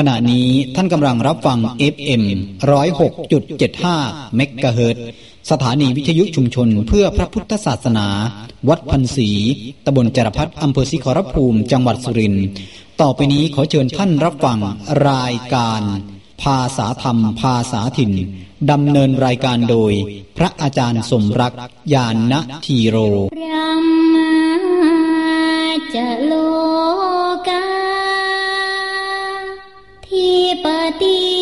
ขณะนี้ท่านกำลังรับฟัง FM 106.75 เมกะเฮิรตสถานีวิทยุชุมชนเพื่อพระพุทธศาสนา วัดพันศรีตำบลจรพัฒอำเภอสิขรภูมิ จังหวัดสุรินทร์ ต่อไปนี้ขอเชิญท่านรับฟังรายการ ภาษาธรรม ภาษาถิ่น ดำเนินรายการโดย พระอาจารย์สมรักยานณทีโรรมาจะโล ที่ปฏิ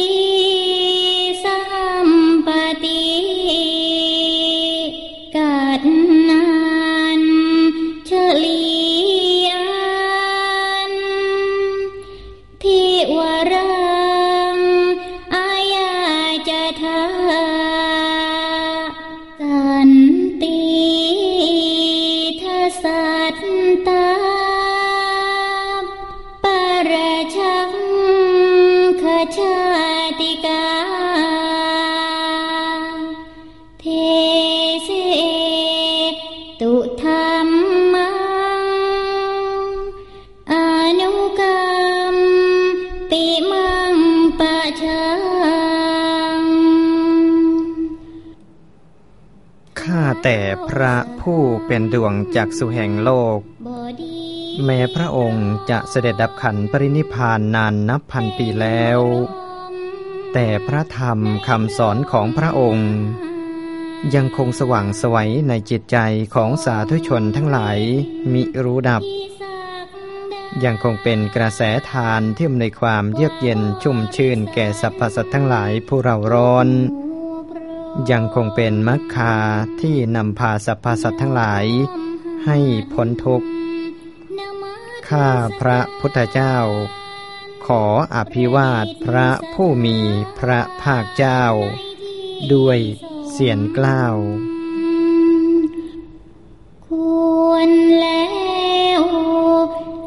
แต่พระผู้เป็นดวงจากสุแห่งโลก แม้พระองค์จะเสด็จดับขันปรินิพานนานนับพันปีแล้ว แต่พระธรรมคำสอนของพระองค์ ยังคงสว่างไสวัยในจิตใจของสาธุชนทั้งหลายมิรู้ดับ ยังคงเป็นกระแสทานที่อำนวยความเยือกเย็นชุ่มชื่นแก่สรรพสัตว์ทั้งหลายผู้เราร้อน ยังคงเป็นมรรคาที่นำพาสรรพสัตว์ทั้งหลาย ให้พ้นทุกข์ ข้าพระพุทธเจ้า ขออภิวาทพระผู้มีพระภาคเจ้า ด้วยเสียงกล้าวควรแล้ว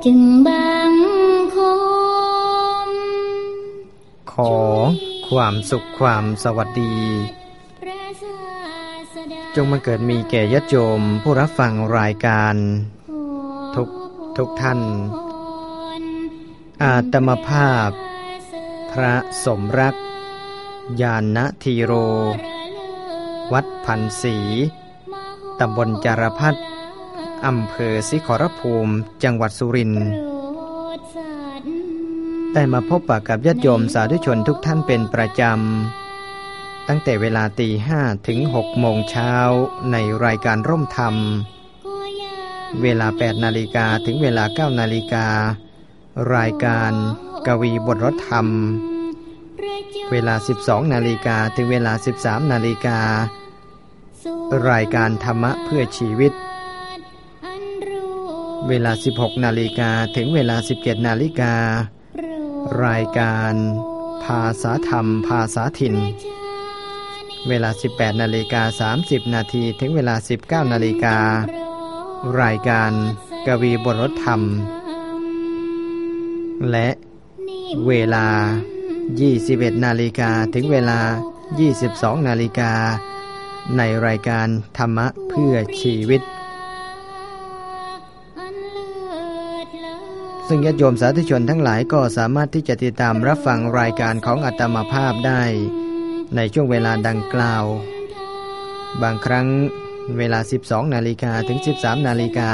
จึงบังคม ขอความสุขความสวัสดีพระศาสดา จงมาเกิดมีแก่ยศโยมผู้รับฟังรายการ ทุกทุกท่าน อาตมภาพ พระสมรัก ยานณทีโร วัดพันศรีตำบลจารพัฒอำเภอสิขรภูมิจังหวัดสุรินทร์ได้มาพบปะกับญาติโยมสาธุชนทุกท่านเป็นประจำ ตั้งแต่เวลาตีห้าถึงหกโมงเช้าในรายการร่มธรรม เวลา 8 นาฬิกาถึงเวลา 9 นาฬิกา รายการกวีบทรถธรรม เวลา 12 นาฬิกาถึงเวลา 13 นาฬิกา รายการธรรมะเพื่อชีวิต เวลา 16 นาฬิกาถึงเวลา 17 นาฬิกา รายการภาษาธรรมภาษาถิ่น เวลา 18นาฬิกา30 นาทีถึงเวลา 19นาฬิการายการกวีบทรธรรม และเวลา 21นาฬิกาถึงเวลา 22นาฬิกาในรายการธรรมะเพื่อชีวิต ซึ่งญาติโยมสาธุชนทั้งหลายก็สามารถที่จะติดตามรับฟังรายการของอัตมาภาพได้ ในช่วงเวลาดังกล่าว บางครั้งเวลา 12 นาฬิกาถึง 13 นาฬิกา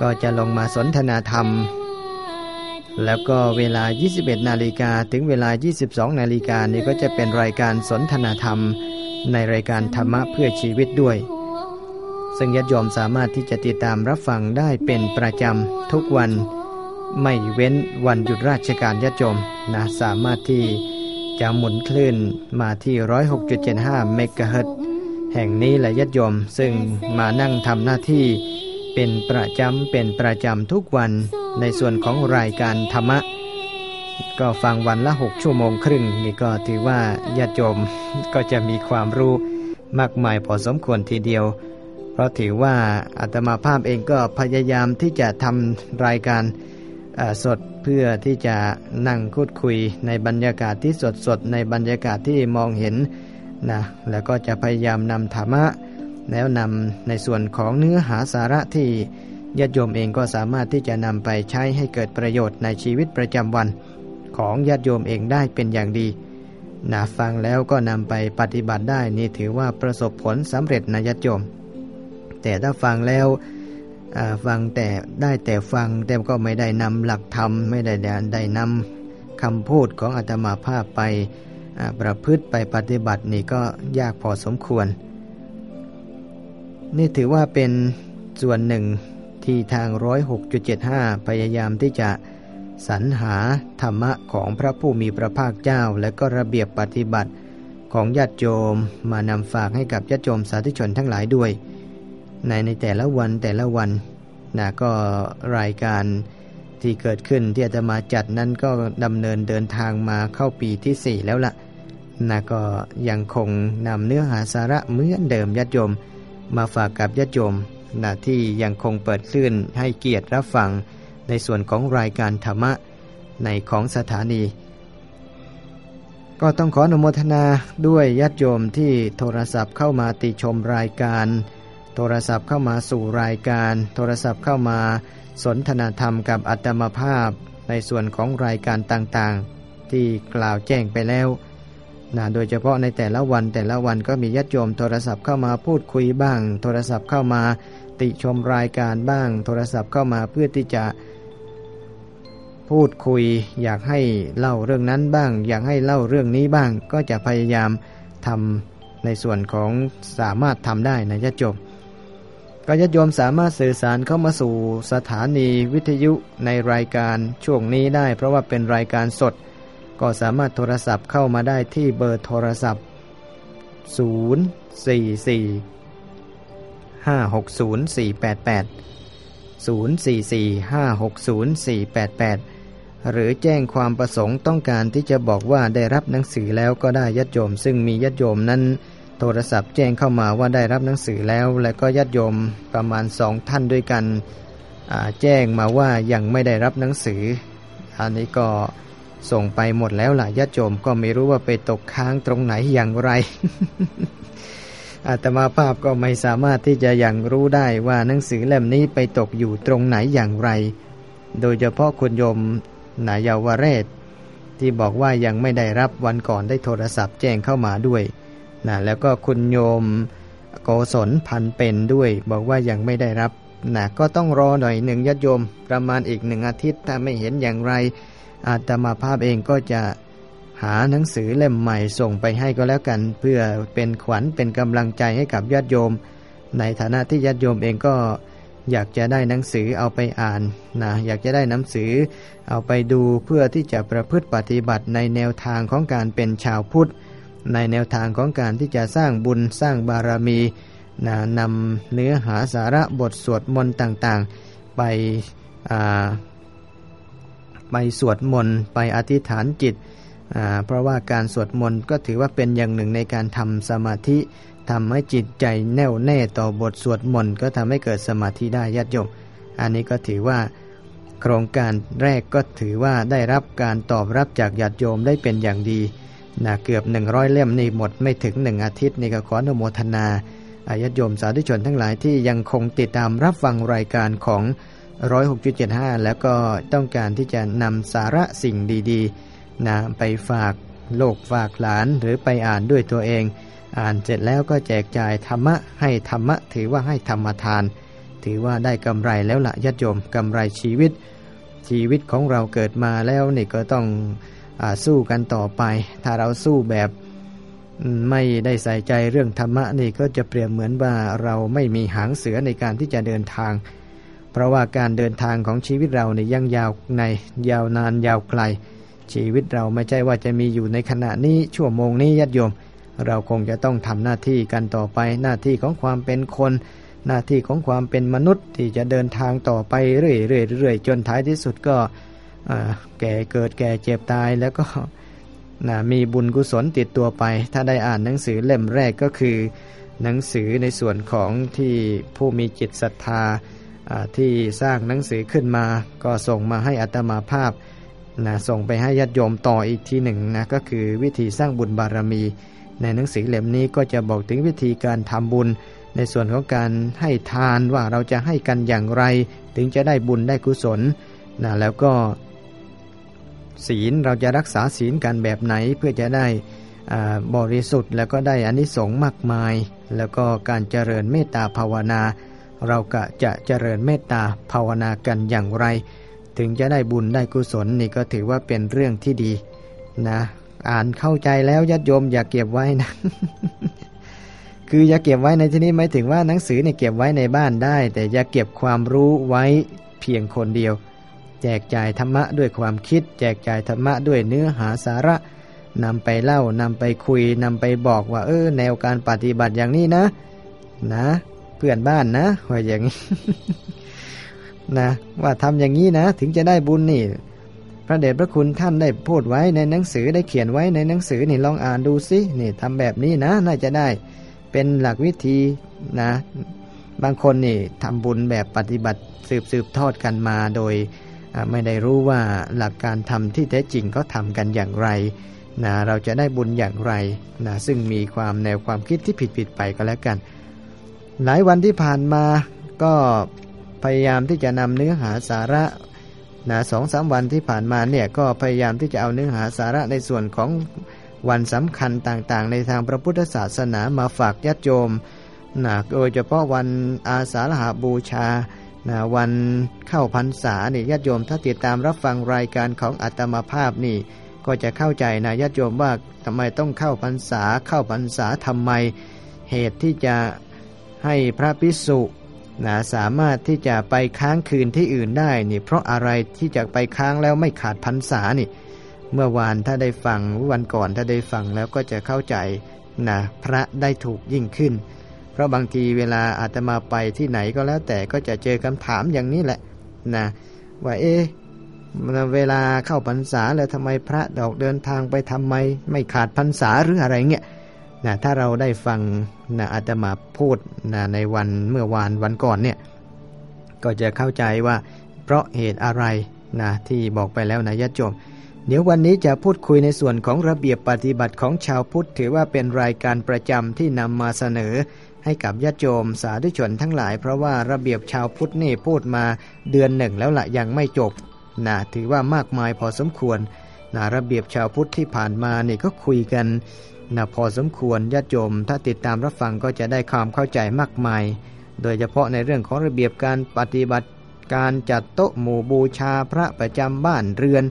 ก็จะลงมาสนทนาธรรม แล้วก็เวลา 21 นาฬิกาถึงเวลา 22 นาฬิกานี่ก็จะเป็นรายการสนทนาธรรม ในรายการธรรมะเพื่อชีวิตด้วย ซึ่งญาติโยมสามารถที่จะติดตามรับฟังได้เป็นประจำทุกวัน ไม่เว้นวันหยุดราชการญาติโยมนะสามารถที่ จะหมุนคลื่นมาที่ 106.75 เมกะเฮิรตซ์แห่งนี้แหละญาติโยมซึ่งมานั่งทำหน้าที่เป็นประจำเป็นประจำทุกวันในส่วนของรายการธรรมะ ก็ฟังวันละ 6 ชั่วโมงครึ่ง นี่ก็ถือว่าญาติโยมก็จะมีความรู้มากมายพอสมควรทีเดียว เพราะถือว่าอาตมาภาพเองก็พยายามที่จะทำรายการ สดเพื่อที่จะนั่งพูดคุยในบรรยากาศที่สดสดในบรรยากาศที่มองเห็นนะแล้วก็จะพยายามนำธรรมะ แล้วนำในส่วนของเนื้อหาสาระที่ญาติโยมเองก็สามารถที่จะนำไปใช้ให้เกิดประโยชน์ในชีวิตประจำวัน ของญาติโยมเองได้เป็นอย่างดีนะฟังแล้วก็นำไปปฏิบัติได้นี่ถือว่าประสบผลสำเร็จนะญาติโยม แต่ถ้าฟังแล้ว ฟังแต่ได้แต่ฟังแต่ก็ไม่ได้นำหลักธรรมไม่ได้ได้นำคำพูดของอาตมาภาพไปประพฤติไปปฏิบัตินี่ก็ยากพอสมควร นี่ถือว่าเป็นส่วนหนึ่งที่ทาง 106.75 พยายามที่จะสรรหาธรรมะของพระผู้มีพระภาคเจ้า และก็ระเบียบปฏิบัติของญาติโยมมานำฝากให้กับญาติโยมสาธุชนทั้งหลายด้วย ในในแต่ละวันแต่ละวันนะก็รายการที่เกิดขึ้นที่อาจะมาจัดนั้นก็ดำเนินเดินทางมาเข้าปีที่ 4 แล้วละ่ะนะก็ยังคงนำเนื้อหาสาระเหมือนเดิมญาติโยม มาฝากกับญาติโยมนะที่ยังคงเปิดคลื่นให้เกียรติรับฟังในส่วนของรายการธรรมะในของสถานี ก็ต้องขออนุโมทนาด้วยญาติโยมที่โทรศัพท์เข้ามาติชมรายการ ทรศัพท์เข้ามาสู่รายการ โทรศัพท์เข้ามา สนทนาธรรมกับอัตมภาพ ในส่วนของรายการต่างๆ ที่กล่าวแจ้งไปแล้วนะโดยเฉพาะในแต่ละวันแต่ละวันก็มีญาติโยมโทรศัพท์เข้ามาพูดคุยบ้าง โทรศัพท์เข้ามาติชมรายการบ้าง โทรศัพท์เข้ามาเพื่อที่จะพูดคุย อยากให้เล่าเรื่องนั้นบ้าง อยากให้เล่าเรื่องนี้บ้าง ก็จะพยายามทำในส่วนของสามารถทำได้นะญาติโยม ก็ญาติโยมสามารถสื่อสารเข้ามาสู่สถานีวิทยุในรายการช่วงนี้ได้ เพราะว่าเป็นรายการสด ก็สามารถโทรศัพท์เข้ามาได้ที่เบอร์โทรศัพท์ 044 560 488 044 560 488 หรือแจ้งความประสงค์ต้องการที่จะบอกว่าได้รับหนังสือแล้วก็ได้ยัดโยม ซึ่งมียัดโยมนั้น โทรศัพท์แจ้งเข้ามาว่าได้รับหนังสือแล้ว และก็ยัดโยมประมาณสองท่านด้วยกันแจ้งมาว่ายังไม่ได้รับหนังสือ อันนี้ก็ส่งไปหมดแล้วล่ะยัดโยมก็ไม่รู้ว่าไปตกค้างตรงไหนอย่างไร อาตมาภาพก็ไม่สามารถที่จะยังรู้ได้ว่าหนังสือเล่มนี้ไปตกอยู่ตรงไหนอย่างไร โดยเฉพาะคุณโยมนายาวเรศที่บอกว่ายังไม่ได้รับวันก่อนได้โทรศัพท์แจ้งเข้ามาด้วย นะแล้วก็คุณโยมโกศลพันเป็นด้วย บอกว่ายังไม่ได้รับนะก็ต้องรอหน่อยหนึ่งยัดโยมประมาณอีกหนึ่งอาทิตย์ ถ้าไม่เห็นอย่างไร อาตมาภาพเองก็จะหาหนังสือเล่มใหม่ส่งไปให้ก็แล้วกัน เพื่อเป็นขวัญเป็นกำลังใจให้กับญาติโยม ในฐานะที่ญาติโยมเองก็อยากจะได้หนังสือเอาไปอ่านนะอยากจะได้หนังสือเอาไปดูเพื่อที่จะประพฤติปฏิบัติในแนวทางของการเป็นชาวพุทธ ในแนวทางของการที่จะสร้างบุญสร้างบารมีนะนำเนื้อหาสาระบทสวดมนต์ต่างๆ ไปไปสวดมนต์ไปอธิษฐานจิต เพราะว่าการสวดมนต์ก็ถือว่าเป็นอย่างหนึ่งในการทำสมาธิทำให้จิตใจแน่วแน่ต่อบทสวดมนต์ก็ทำให้เกิดสมาธิได้ยัดยม อันนี้ก็ถือว่าโครงการแรกก็ถือว่าได้รับการตอบรับจากญาติโยมได้เป็นอย่างดี นะเกือบ 100 เล่มนี่หมดไม่ถึงหนึ่งอาทิตย์นี่ก็ขออนุโมทนาอาญาติโยมสาธุชนทั้งหลายที่ยังคงติดตามรับฟังรายการของ 106.75 แล้วก็ต้องการที่จะนำสาระสิ่งดีๆนะไปฝากโลกฝากหลานหรือไปอ่านด้วยตัวเอง อ่านเสร็จแล้วก็แจกจ่ายธรรมะให้ธรรมะ ถือว่าให้ธรรมทาน ถือว่าได้กำไรแล้วละญาติโยมกำไรชีวิต ชีวิตของเราเกิดมาแล้วนี่ก็ต้อง สู้กันต่อไป ถ้าเราสู้แบบไม่ได้ใส่ใจเรื่องธรรมะนี่ก็จะเปรียบเหมือนว่าเราไม่มีหางเสือในการที่จะเดินทาง เพราะว่าการเดินทางของชีวิตเราเนี่ยยังยาวในยาวนานยาวไกล ชีวิตเราไม่ใช่ว่าจะมีอยู่ในขณะนี้ชั่วโมงนี้ญาติโยม เราคงจะต้องทำหน้าที่กันต่อไป หน้าที่ของความเป็นคน หน้าที่ของความเป็นมนุษย์ที่จะเดินทางต่อไปเรื่อยๆจนท้ายที่สุดก็ แก่เกิดแก่เจ็บตายแล้วก็มีบุญกุศลติดตัวไป ถ้าได้อ่านหนังสือเล่มแรกก็คือ หนังสือในส่วนของที่ผู้มีจิตศรัทธาที่สร้างหนังสือขึ้นมา ก็ส่งมาให้อัตมาภาพนะส่งไปให้ญาติโยมต่ออีกทีหนึ่งนะก็คือวิธีสร้างบุญบารมี ในหนังสือเล่มนี้ก็จะบอกถึงวิธีการทำบุญ ในส่วนของการให้ทานว่าเราจะให้กันอย่างไร ถึงจะได้บุญได้กุศลนะแล้วก็ ศีลเราจะรักษาศีลกันแบบไหนเพื่อจะได้บริสุทธิ์แล้วก็ได้อานิสงส์มากมาย แล้วก็การเจริญเมตตาภาวนา เราก็จะเจริญเมตตาภาวนากันอย่างไร ถึงจะได้บุญได้กุศลนี่ก็ถือว่าเป็นเรื่องที่ดีนะ อ่านเข้าใจแล้วญาติโยมอย่าเก็บไว้นะ คืออย่าเก็บไว้ในที่นี้หมายถึงว่าหนังสือเนี่ยเก็บไว้ในบ้านได้ แต่อย่าเก็บความรู้ไว้เพียงคนเดียว แจกจ่ายธรรมะด้วยความคิด แจกจ่ายธรรมะด้วยเนื้อหาสาระนำไปเล่านำไปคุยนำไปบอกว่า เออ แนวการปฏิบัติอย่างนี้นะ นะ เพื่อนบ้านนะว่าอย่างนี้นะว่าทำอย่างนี้นะ ถึงจะได้บุญนี่ พระเดชพระคุณท่านได้พูดไว้ในหนังสือได้เขียนไว้ในหนังสือนี่ลองอ่านดูสินี่ทำแบบนี้นะ น่าจะได้เป็นหลักวิธีนะ บางคนนี่ทำบุญแบบปฏิบัติสืบสืบทอดกันมาโดย ไม่ได้รู้ว่าหลักการทำที่แท้จริงเขาทำกันอย่างไรนะเราจะได้บุญอย่างไรนะซึ่งมีความแนวความคิดที่ผิดผิดไปก็แล้วกัน หลายวันที่ผ่านมาก็พยายามที่จะนำเนื้อหาสาระนะสองสามวันที่ผ่านมาเนี่ยก็พยายามที่จะเอาเนื้อหาสาระในส่วนของวันสำคัญต่างๆ ในทางพระพุทธศาสนามาฝากญาติโยมนะโดยเฉพาะวันอาสาฬหาบูชา นะวันเข้าพรรษาเนี่ยญาติโยมถ้าติดตามรับฟังรายการของอัตมาภาพนี่ ก็จะเข้าใจนะญาติโยมว่าทำไมต้องเข้าพรรษาเข้าพรรษาทำไม เหตุที่จะให้พระพิสุนะสามารถที่จะไปค้างคืนที่อื่นได้นี่ เพราะอะไรที่จะไปค้างแล้วไม่ขาดพรรษานี่ เมื่อวานถ้าได้ฟังวันก่อนถ้าได้ฟังแล้วก็จะเข้าใจนะพระได้ถูกยิ่งขึ้น เพราะบางทีเวลาอาตมาไปที่ไหนก็แล้วแต่ก็จะเจอคำถามอย่างนี้แหละนะว่าเอ๊เวลาเข้าพรรษาแล้วทำไมพระดอกเดินทางไปทำไม ไม่ขาดพรรษาหรืออะไรเงี้ยนะถ้าเราได้ฟังนะอาตมาพูดนะในวันเมื่อวานวันก่อนเนี่ยก็จะเข้าใจว่า เพราะเหตุอะไรนะที่บอกไปแล้วนะญาติโยมเดี๋ยววันนี้จะพูดคุยในส่วนของระเบียบปฏิบัติของชาวพุทธ ถือว่าเป็นรายการประจำที่นำมาเสนอ ให้กับญาติโยมสาธุชนทั้งหลาย เพราะว่าระเบียบชาวพุทธนี่พูดมาเดือนหนึ่งแล้วละยังไม่จบนะถือว่ามากมายพอสมควรนะระเบียบชาวพุทธที่ผ่านมานี่ก็คุยกันนะพอสมควรญาติโยม ถ้าติดตามรับฟังก็จะได้ความเข้าใจมากมาย โดยเฉพาะในเรื่องของระเบียบการปฏิบัติการจัดโต๊ะหมู่บูชาพระประจำบ้านเรือน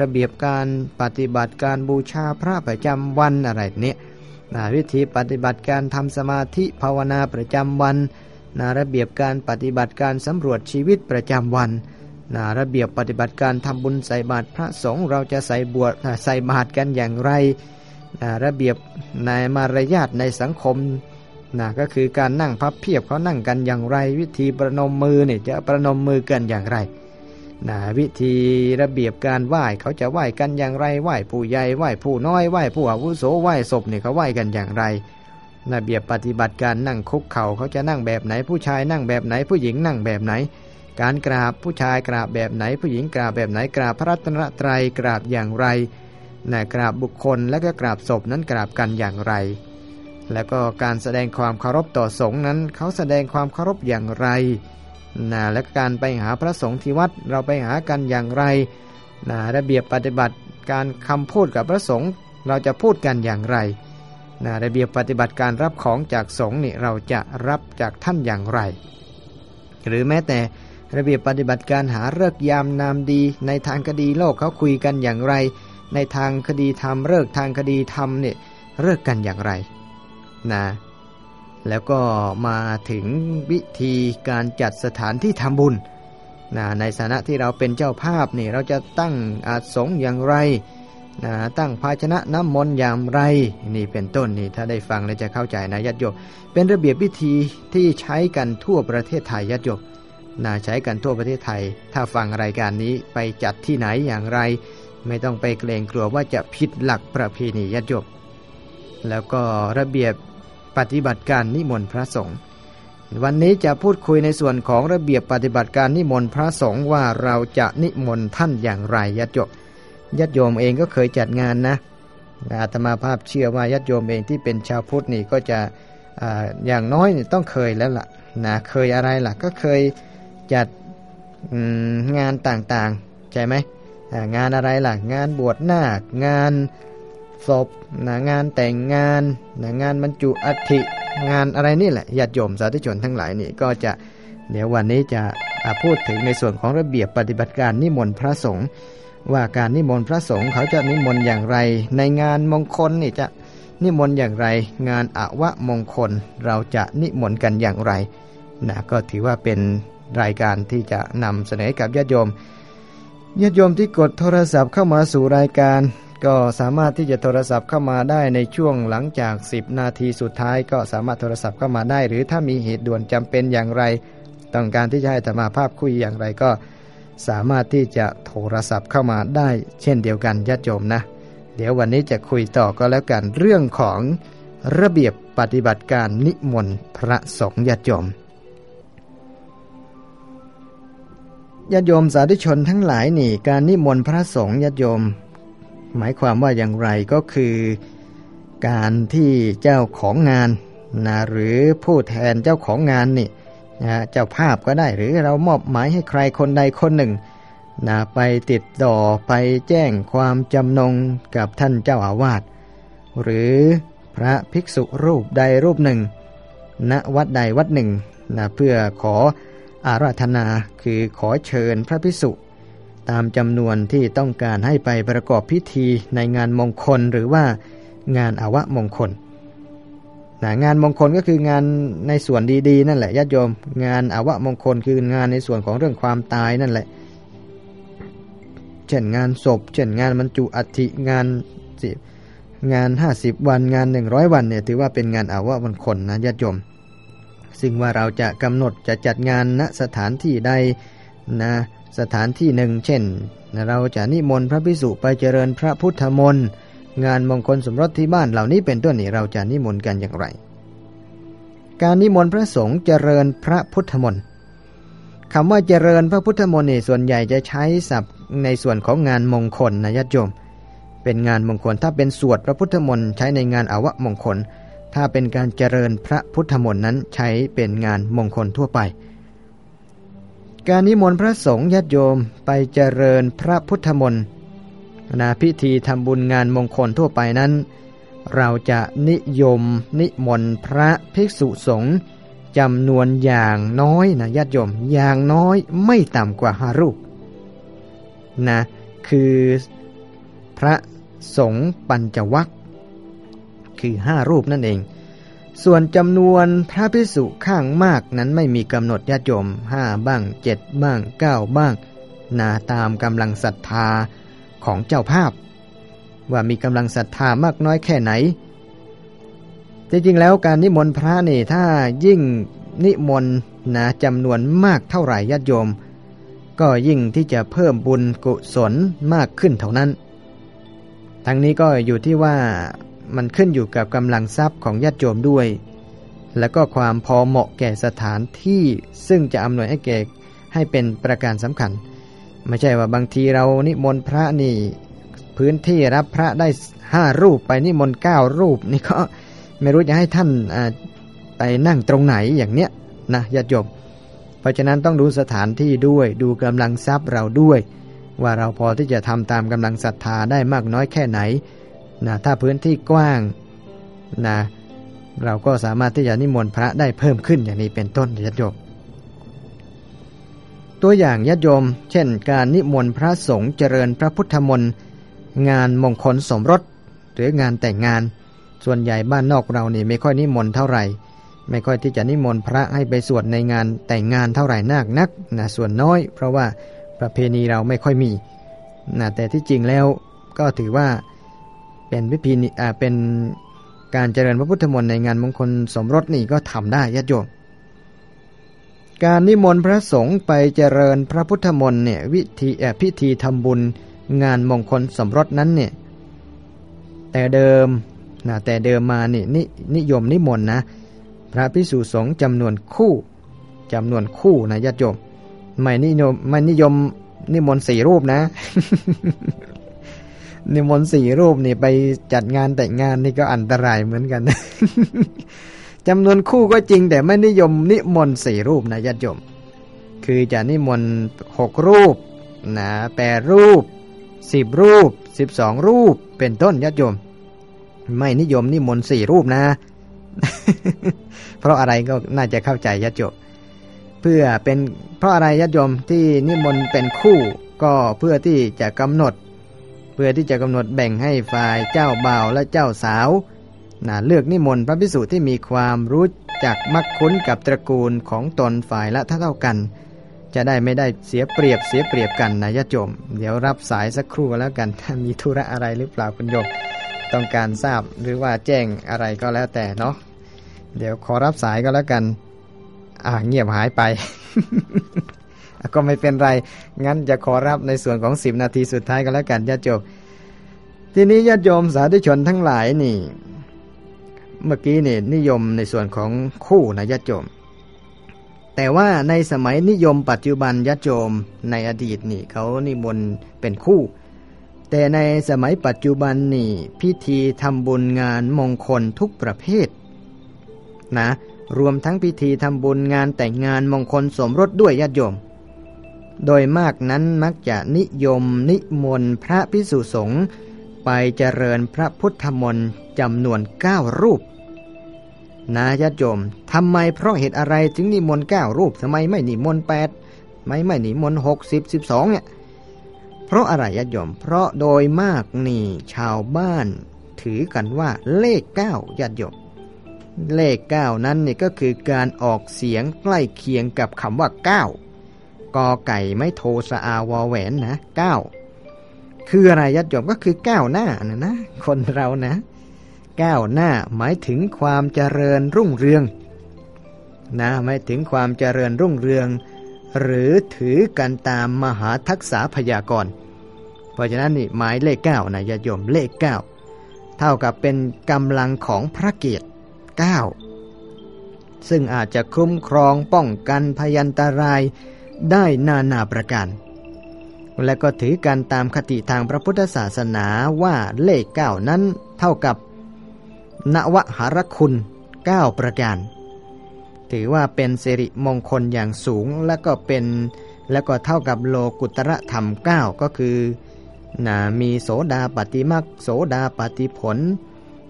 ระเบียบการปฏิบัติการบูชาพระประจำวันอะไรเนี่ย นะวิธีปฏิบัติการทำสมาธิภาวนาประจำวันนะระเบียบการปฏิบัติการสำรวจชีวิตประจำวันนะระเบียบปฏิบัติการทำบุญใส่บาตรพระสงฆ์เราจะใส่บวชใส่บาตรกันอย่างไรนะระเบียบในมารยาทในสังคมนะก็คือการนั่งพับเพียบเขานั่งกันอย่างไร วิธีประนมมือเนี่ยจะประนมมือกันอย่างไร นะวิธีระเบียบการไหว้เขาจะไหว้กันอย่างไรไหว้ผู้ใหญ่ไหว้ผู้น้อยไหว้ผู้อาวุโสไหว้ศพเนี่ยเขาไหว้กันอย่างไรระเบียบปฏิบัติการนั่งคุกเข่าเขาจะนั่งแบบไหน ผู้ชายนั่งแบบไหน ผู้หญิงนั่งแบบไหน การกราบผู้ชายกราบแบบไหน ผู้หญิงกราบแบบไหนกราบพระรัตนตรัยกราบอย่างไรนะกราบบุคคลและก็กราบศพนั้นกราบกันอย่างไร แล้วก็การแสดงความเคารพต่อสงฆ์นั้น เขาแสดงความเคารพอย่างไร นะและการไปหาพระสงฆ์ที่วัดเราไปหากันอย่างไรนะระเบียบปฏิบัติการคำพูดกับพระสงฆ์เราจะพูดกันอย่างไรนะระเบียบปฏิบัติการรับของจากสงฆ์นี่เราจะรับจากท่านอย่างไร หรือแม้แต่ระเบียบปฏิบัติการหาเลิกยามนามดี ในทางคดีโลกเขาคุยกันอย่างไร ในทางคดีธรรมเลิกทางคดีธรรมเนี่ยเลิกกันอย่างไรนะ แล้วก็มาถึงวิธีการจัดสถานที่ทำบุญนะในฐานะที่เราเป็นเจ้าภาพนี่เราจะตั้งอาสงอย่างไรนะตั้งภาชนะน้ำมนต์อย่างไรนี่เป็นต้นนี่ถ้าได้ฟังแล้วจะเข้าใจนะญาติโยมเป็นระเบียบวิธีที่ใช้กันทั่วประเทศไทยญาติโยมน่าใช้กันทั่วประเทศไทย ถ้าฟังรายการนี้ไปจัดที่ไหนอย่างไร ไม่ต้องไปเกรงกลัวว่าจะผิดหลักประเพณียัดยบแล้วก็ระเบียบ ปฏิบัติการนิมนต์พระสงฆ์วันนี้จะพูดคุยในส่วนของระเบียบปฏิบัติการนิมนต์พระสงฆ์ว่าเราจะนิมนต์ท่านอย่างไรยัดยบยัดโยมเองก็เคยจัดงานนะอาตมาภาพเชื่อว่ายัดโยมเองที่เป็นชาวพุทธนี่ก็จะออย่างน้อยต้องเคยแล้วล่ะนะเคยอะไรล่ะก็เคยจัดงานต่างๆใช่ไหมงานอะไรล่ะ งานบวชนาคงาน ศพนะงานแต่งงานนะงานบรรจุอัฐิงานอะไรนี่แหละญาติโยมสาธุชนทั้งหลายนี่ก็จะเดี๋ยววันนี้จะพูดถึงในส่วนของระเบียบปฏิบัติการนิมนต์พระสงฆ์ว่าการนิมนต์พระสงฆ์เขาจะนิมนต์อย่างไร ในงานมงคลนี่จะนิมนต์อย่างไร งานอวะมงคลเราจะนิมนต์กันอย่างไรนะก็ถือว่าเป็นรายการที่จะนำเสนอกับญาติโยมญาติโยมที่กดโทรศัพท์เข้ามาสู่รายการ ก็สามารถที่จะโทรศัพท์เข้ามาได้ในช่วงหลังจาก 10 นาทีสุดท้าย ก็สามารถโทรศัพท์เข้ามาได้ หรือถ้ามีเหตุด่วนจำเป็นอย่างไร ต้องการที่จะให้ธรรมาภาพคุยอย่างไรก็สามารถที่จะโทรศัพท์เข้ามาได้ เช่นเดียวกันญาติโยมนะ เดี๋ยววันนี้จะคุยต่อก็แล้วกันเรื่องของระเบียบปฏิบัติการนิมนต์พระสงฆ์ญาติโยมญาติโยมสาธุชนทั้งหลายนี่การนิมนต์พระสงฆ์ญาติโยม หมายความว่าอย่างไรก็คือ การที่เจ้าของงานนะหรือผู้แทนเจ้าของงานนี่นะเจ้าภาพก็ได้หรือเรามอบหมายให้ใครคนใดคนหนึ่งนะไปติดต่อไปแจ้งความจำนงกับท่านเจ้าอาวาสหรือพระภิกษุรูปใดรูปหนึ่งณวัดใดวัดหนึ่งนะเพื่อขออาราธนาคือขอเชิญพระภิกษุ ตามจำนวนที่ต้องการให้ไปประกอบพิธีในงานมงคลหรือว่างานอวะมงคลนะงานมงคลก็คืองานในส่วนดีๆ นั่นแหละญาติโยม งานอวะมงคลคืองานในส่วนของเรื่องความตายนั่นแหละ เช่นงานศพ เช่นงานบรรจุอัฐิงานสิงาน 50 วันงาน 100 วันเนี่ยถือว่าเป็นงานอาวะมงคลนะญาติโยม ซึ่งว่าเราจะกำหนดจะจัดงานณสถานที่ใดนะ สถานที่หนึ่ง เช่น เราจะนิมนต์พระพิสุไปเจริญพระพุทธมนต์งานมงคลสมรสที่บ้านเหล่านี้เป็นต้นนี่เราจะนิมนต์กันอย่างไร การนิมนต์พระสงฆ์เจริญพระพุทธมนต์คำว่าเจริญพระพุทธมนต์นี่ส่วนใหญ่จะใช้ศัพท์ในส่วนของงานมงคลนะญาติโยม เป็นงานมงคลถ้าเป็นสวดพระพุทธมนต์ใช้ในงานอวมงคล ถ้าเป็นการเจริญพระพุทธมนต์นั้นใช้เป็นงานมงคลทั่วไป การนิมนต์พระสงฆ์ญาติโยมไปเจริญพระพุทธมนต์นาพิธีทำบุญงานมงคลทั่วไปนั้น เราจะนิยมนิมนต์พระภิกษุสงฆ์จำนวนอย่างน้อยนะญาติโยมอย่างน้อยไม่ต่ำกว่าห้ารูปนะคือพระสงฆ์ปัญจวัคคือห้ารูปนั่นเอง ส่วนจำนวนพระพิสุข้างมากนั้นไม่มีกำหนดญาติโยมห้าบ้างเจ็ดบ้างเก้าบ้าง นาตามกำลังศรัทธาของเจ้าภาพ ว่ามีกำลังศรัทธามากน้อยแค่ไหน จริงๆแล้วการนิมนต์พระนี่ถ้ายิ่งนิมนต์นะจำนวนมากเท่าไหร่ญาติโยม ก็ยิ่งที่จะเพิ่มบุญกุศลมากขึ้นเท่านั้น ทั้งนี้ก็อยู่ที่ว่า มันขึ้นอยู่กับกำลังทรัพย์ของญาติโยมด้วย และก็ความพอเหมาะแก่สถานที่ซึ่งจะอำนวยให้แก่ให้เป็นประการสำคัญ ไม่ใช่ว่าบางทีเรานิมนต์พระนี่ พื้นที่รับพระได้ห้ารูปไปนิมนต์เก้ารูป นี่ก็ไม่รู้จะให้ท่านไปนั่งตรงไหนอย่างเนี้ยนะญาติโยมเพราะฉะนั้นต้องดูสถานที่ด้วยดูกำลังทรัพย์เราด้วย ว่าเราพอที่จะทำตามกำลังศรัทธาได้มากน้อยแค่ไหน นะถ้าพื้นที่กว้างนะเราก็สามารถที่จะนิมนต์พระได้เพิ่มขึ้นอย่างนี้เป็นต้นญาติโยมตัวอย่างญาติโยม เช่น การนิมนต์พระสงฆ์เจริญพระพุทธมนต์งานมงคลสมรส หรืองานแต่งงาน ส่วนใหญ่บ้านนอกเรานี่ไม่ค่อยนิมนต์เท่าไหร่ ไม่ค่อยที่จะนิมนต์พระให้ไปสวดในงานแต่งงานเท่าไหร่นักนักนะส่วนน้อย เพราะว่าประเพณีเราไม่ค่อยมีนะแต่ที่จริงแล้วก็ถือว่า เป็นวิธีอ่าเป็นการเจริญพระพุทธมนต์ในงานมงคลสมรสนี่ก็ทำได้ญาติโยมการนิมนต์พระสงฆ์ไปเจริญพระพุทธมนต์เนี่ยวิธีพิธีทำบุญงานมงคลสมรสนั้นเนี่ยแต่เดิมนะแต่เดิมมานี่นนิยมนิมนต์นะพระพิสุสงฆ์จำนวนคู่จำนวนคู่นะญาติโยมไม่นิยมไม่นิยมนิมนต์สี่รูปนะ นิมนต์สี่รูปนี่ไปจัดงานแต่งงานนี่ก็อันตรายเหมือนกันจำนวนคู่ก็จริง แต่ไม่นิยมนิมนต์สี่รูปนะญาติโยม คือจะนิมนต์หกรูปนะแปดรูปสิบรูปสิบสองรูปเป็นต้นญาติโยม ไม่นิยมนิมนต์สี่รูปนะ เพราะอะไรก็น่าจะเข้าใจญาติโยมเพื่อเป็นเพราะอะไรญาติโยมที่นิมนต์เป็นคู่ก็เพื่อที่จะกำหนด เพื่อที่จะกำหนดแบ่งให้ฝ่ายเจ้าบ่าวและเจ้าสาวนะเลือกนิมนต์พระพิสุที่มีความรู้จักมักคุ้นกับตระกูลของตนฝ่ายละเท่ากัน จะได้ไม่ได้เสียเปรียบเสียเปรียบกันนะญาติโยมเดี๋ยวรับสายสักครู่แล้วกันถ้ามีธุระอะไรหรือเปล่าคุณโยมต้องการทราบหรือว่าแจ้งอะไรก็แล้วแต่เนาะเดี๋ยวขอรับสายก็แล้วกัน อ่าเงียบหายไป ก็ไม่เป็นไร งั้นจะขอรับในส่วนของสิบนาทีสุดท้ายก็แล้วกันญาติโยมทีนี้ญาติโยมสาธุชนทั้งหลายนี่ เมื่อกี้นี่นิยมในส่วนของคู่นะญาติโยม แต่ว่าในสมัยนิยมปัจจุบันญาติโยมในอดีตนี่เขานิมนต์เป็นคู่ แต่ในสมัยปัจจุบันนี่พิธีทำบุญงานมงคลทุกประเภทนะรวมทั้งพิธีทำบุญงานแต่งงานมงคลสมรสด้วยญาติโยม โดยมากนั้นมักจะนิยมนิมนต์พระพิสุสงฆ์ไปเจริญพระพุทธมนต์จำนวนเก้ารูป นะญาติโยมทำไมเพราะเหตุอะไรถึงนิมนต์เก้ารูปทำไมไม่นิมนต์แปดไม่ไม่นิมนต์หกสิบสิบสองเนี่ยเพราะอะไรญาติโยม เพราะโดยมากนี่ชาวบ้าน ถือกันว่าเลขเก้าญาติโยม เลขเก้านั้นนี่ก็คือการออกเสียงใกล้เคียงกับคำว่าเก้า กอไก่ไม่โทสอาวอแหวนนะเก้าคืออะไรญาติโยมก็คือก้าวหน้านะนะคนเรานะก้าวหน้าหมายถึงความเจริญรุ่งเรืองนะหมายถึงความเจริญรุ่งเรือง หรือถือกันตามมหาทักษะพยากรณ์เพราะฉะนั้นนี่หมายเลขเก้านะญาติโยมเลขเก้าเท่ากับเป็นกำลังของพระเกียรติเก้าซึ่งอาจจะคุ้มครองป้องกันพยันตราย ได้นานาประการ และก็ถือกันตามคติทางพระพุทธศาสนาว่าเลขเก้านั้นเท่ากับนวหารคุณ 9 ประการ ถือว่าเป็นสิริมงคลอย่างสูงและก็เป็นแล้วก็เท่ากับโลกุตระธรรม 9 ก็คือนะมีโสดาปฏิมักโสดาปฏิผล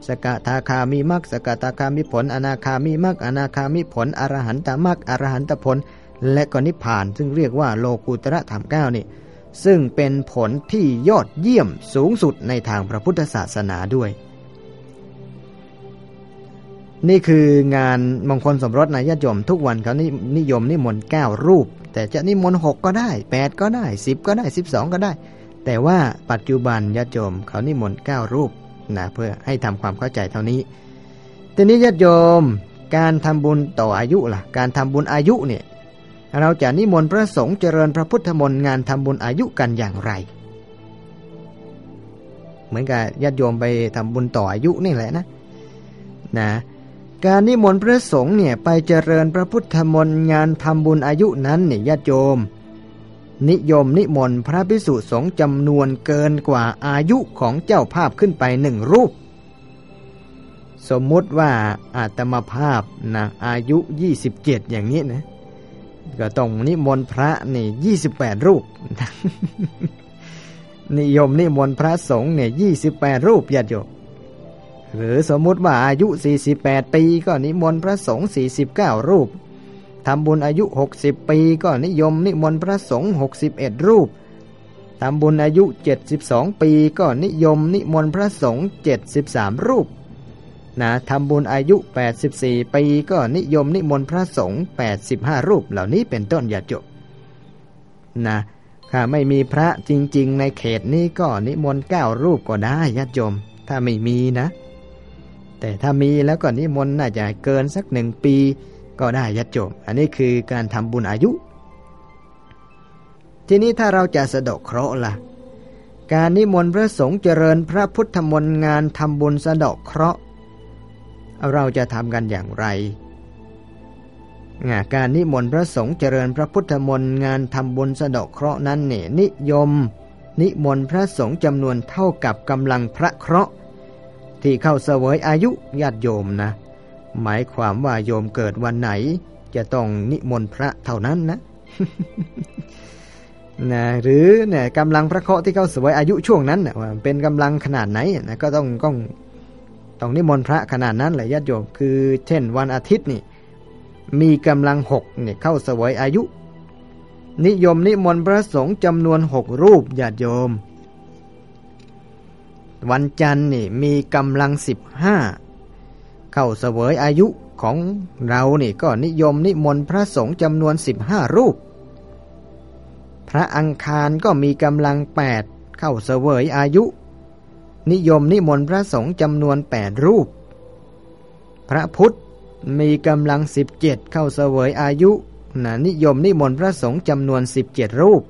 สกทาคามีมักสกทาคามีผล อนาคามีมักอนาคามีผล อรหันตมักอรหันตผล และก็นิพพานซึ่งเรียกว่าโลกุตระธรรม9นี่ซึ่งเป็นผลที่ยอดเยี่ยมสูงสุดในทางพระพุทธศาสนาด้วย นี่คืองานมงคลสมรสนายาติโยมทุกวันเขานิยมนิมนต์เก้ารูป แต่จะนิมนต์หกก็ได้แปดก็ได้สิบก็ได้สิบสองก็ได้ แต่ว่าปัจจุบันญาติโยมเขานิมนต์เก้ารูปนะเพื่อให้ทำความเข้าใจเท่านี้ ทีนี้ญาติโยมการทำบุญต่ออายุล่ะ การทำบุญอายุเนี่ย เราจะนิมนต์พระสงฆ์เจริญพระพุทธมนต์งานทำบุญอายุกันอย่างไร เหมือนกับญาติโยมไปทำบุญต่ออายุนี่แหละนะนะการนิมนต์พระสงฆ์เนี่ยไปเจริญพระพุทธมนต์งานทำบุญอายุนั้นเนี่ยญาติโยม นิยมนิมนต์พระภิกษุสงฆ์จำนวนเกินกว่าอายุของเจ้าภาพขึ้นไปหนึ่งรูป สมมุติว่าอาตมาภาพนะอายุ 27 อย่างนี้นะ ก็ต้องนิมนต์พระนี่ยี่สิบแปดรูป นิยมนิมนต์พระสงฆ์เนี่ยยี่สิบแปดรูปญาติโยมหรือสมมุติว่าอายุสี่สิบแปดปีก็นิมนต์พระสงฆ์สี่สิบเก้ารูปทำบุญอายุหกสิบปีก็นิยมนิมนต์พระสงฆ์หกสิบเอ็ดรูปทำบุญอายุเจ็ดสิบสองปีก็นิยมนิมนต์พระสงฆ์เจ็ดสิบสามรูป นะทำบุญอายุ 84 ปีก็นิยมนิมนต์พระสงฆ์85 รูปเหล่านี้เป็นต้นอย่าจบนะถ้าไม่มีพระจริง ๆ ในเขตนี้ก็นิมนต์9รูปก็ได้ญาติโยม ถ้าไม่มีนะ แต่ถ้ามีแล้วก็นิมนต์น่าจะเกินสักหนึ่งปี ก็ได้ญาติโยม อันนี้คือการทำบุญอายุ ทีนี้ถ้าเราจะสะดอกเคราะห์ล่ะการนิมนต์พระสงฆ์เจริญพระพุทธมนต์งานทำบุญสะดอกเคราะห์ เราจะทำกันอย่างไรการนิมนต์พระสงฆ์เจริญพระพุทธมนต์งานทำบุญสะดอกเคราะห์นั้นเนี่ยนิยม นิมนต์พระสงฆ์จำนวนเท่ากับกำลังพระเคราะห์ ที่เข้าเสวยอายุญาติโยมนะ หมายความว่าโยมเกิดวันไหน จะต้องนิมนต์พระเท่านั้นนะนะหรือเนี่ยกำลังพระเคราะห์ที่เขาสวยอายุช่วงนั้นนะเป็นกำลังขนาดไหนนะก็ต้องต้อง ต้องนิมนต์พระขนาดนั้นแหละญาติโยมคือ เช่น วันอาทิตย์นี่ มีกำลังหกเนี่ยเข้าสวยอายุ นิยมนิมนต์พระสงฆ์จำนวนหกรูปญาติโยม วันจันทร์นี่มีกำลังสิบห้าเข้าเสวยอายุของเรานี่ก็นิยมนิมนต์พระสงฆ์จำนวนสิบห้ารูป พระอังคารก็มีกำลังแปดเข้าเสวยอายุ นิยมนิมนต์พระสงฆ์จำนวนแปดรูป พระพุทธมีกำลังสิบเจ็ดเข้าเสวยอายุนะนิยมนิมนต์พระสงฆ์จำนวนสิบเจ็ดรูป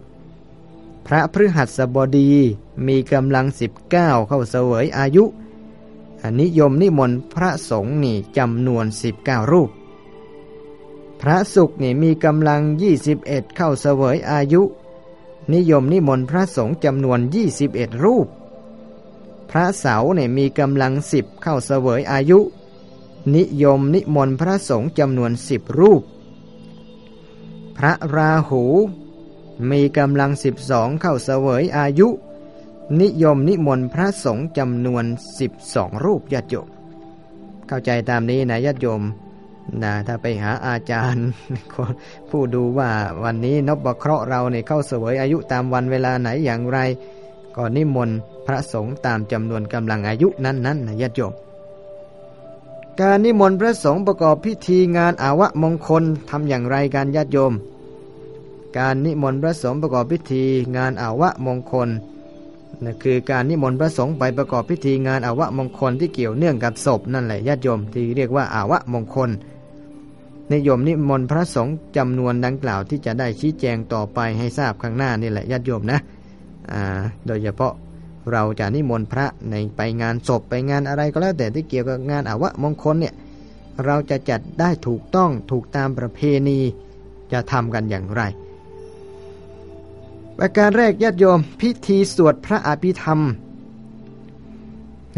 พระพฤหัสบดีมีกำลังสิบเก้าเข้าเสวยอายุนิยมนิมนต์พระสงฆ์นี่จำนวนสิบเก้ารูป พระสุขนี่มีกำลังยี่สิบเอ็ดเข้าเสวยอายุ นิยมนิมนต์พระสงฆ์จำนวนยี่สิบเอ็ดรูป ระเสาเนี่ยมีกำลังสิบเข้าเสวยอายุ นิยมนิมนต์พระสงฆ์จำนวนสิบรูป พระราหู มีกำลังสิบสองเข้าเสวยอายุ นิยมนิมนต์พระสงฆ์จำนวนสิบสองรูปญาติโยมเข้าใจตามนี้นะญาติโยมนะถ้าไปหาอาจารย์ ผู้ดูว่าวันนี้นบเคราะห์เราเนี่ยเข้าเสวยอายุตามวันเวลาไหนอย่างไร ก็นิมนต์ พระสงฆ์ตามจำนวนกำลังอายุนั้นๆนะญาติโยมการนิมนต์พระสงฆ์ประกอบพิธีงานอาวะมงคลทำอย่างไรการญาติโยม การนิมนต์พระสงฆ์ประกอบพิธีงานอาวะมงคลนะคือการนิมนต์พระสงฆ์ไปประกอบพิธีงานอาวะมงคลที่เกี่ยวเนื่องกับศพนั่นแหละญาติโยมที่เรียกว่าอาวะมงคลนิยมนิมนต์พระสงฆ์จำนวนดังกล่าวที่จะได้ชี้แจงต่อไปให้ทราบข้างหน้านี่แหละญาติโยมนะโดยเฉพาะ เราจะนิมนต์พระในไปงานศพไปงานอะไรก็แล้วแต่ที่เกี่ยวกับงานอาวะมงคลเนี่ยเราจะจัดได้ถูกต้องถูกตามประเพณีจะทำกันอย่างไร ประการแรกญาติโยมพิธีสวดพระอภิธรรม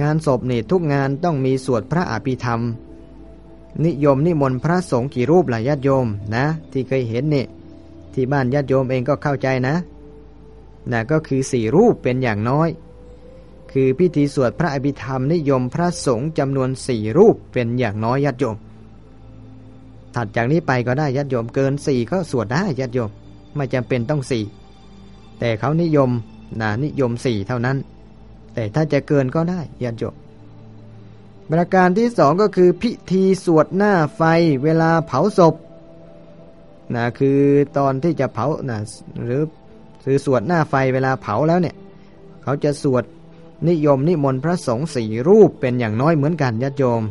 งานศพนี่ทุกงานต้องมีสวดพระอภิธรรม นิยมนิมนต์พระสงฆ์กี่รูปล่ะญาติโยมนะ ที่เคยเห็นนี่ที่บ้านญาติโยมเองก็เข้าใจนะนะก็คือสี่รูปเป็นอย่างน้อย คือพิธีสวดพระอภิธรรมนิยมพระสงฆ์จำนวนสี่รูปเป็นอย่างน้อยญาติโยม ถัดจากนี้ไปก็ได้ญาติโยมเกินสี่ก็สวดได้ญาติโยม ไม่จำเป็นต้องสี่แต่เขานิยมนะนิยมสี่เท่านั้น แต่ถ้าจะเกินก็ได้ยันจบประการที่สองก็คือพิธีสวดหน้าไฟเวลาเผาศพนะคือตอนที่จะเผานะหรือคือสวดหน้าไฟเวลาเผาแล้วเนี่ย เขาจะสวด นิยมนิมนต์พระสงฆ์สี่รูปเป็นอย่างน้อยเหมือนกันญาติโยม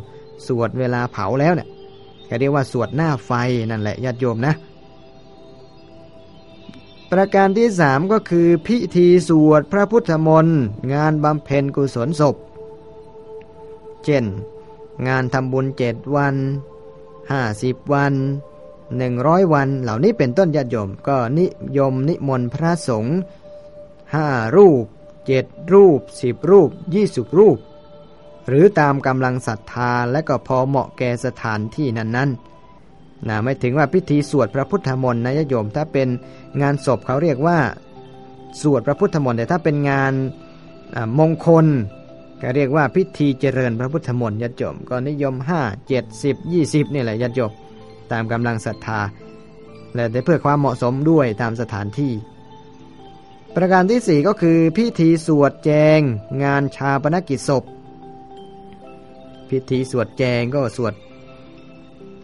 สวดเวลาเผาแล้วเนี่ยก็เรียกว่าสวดหน้าไฟนั่นแหละญาติโยมนะ ประการที่สามก็คือพิธีสวดพระพุทธมนต์งานบำเพ็ญกุศลศพ เช่น งานทำบุญเจ็ดวันห้าสิบวันหนึ่งร้อยวันเหล่านี้เป็นต้นญาติโยมก็นิยมนิมนต์พระสงฆ์ห้ารูป เจ็ดรูปสิบรูปยี่สิบรูป หรือตามกำลังศรัทธาและก็พอเหมาะแก่สถานที่นั้นๆนะไม่ถึงว่าพิธีสวดพระพุทธมนต์นะโยมถ้าเป็นงานศพเขาเรียกว่า สวดพระพุทธมนต์แต่ถ้าเป็นงานมงคล ก็เรียกว่าพิธีเจริญพระพุทธมนต์ญาติโยมก็นิยม 5 7 10 20นี่แหละญาติโยมตามกำลังศรัทธาและเพื่อความเหมาะสมด้วยตามสถานที่ ประการที่ 4 ก็คือพิธีสวดแจง งานชาปนกิจศพ พิธีสวดแจงก็สวด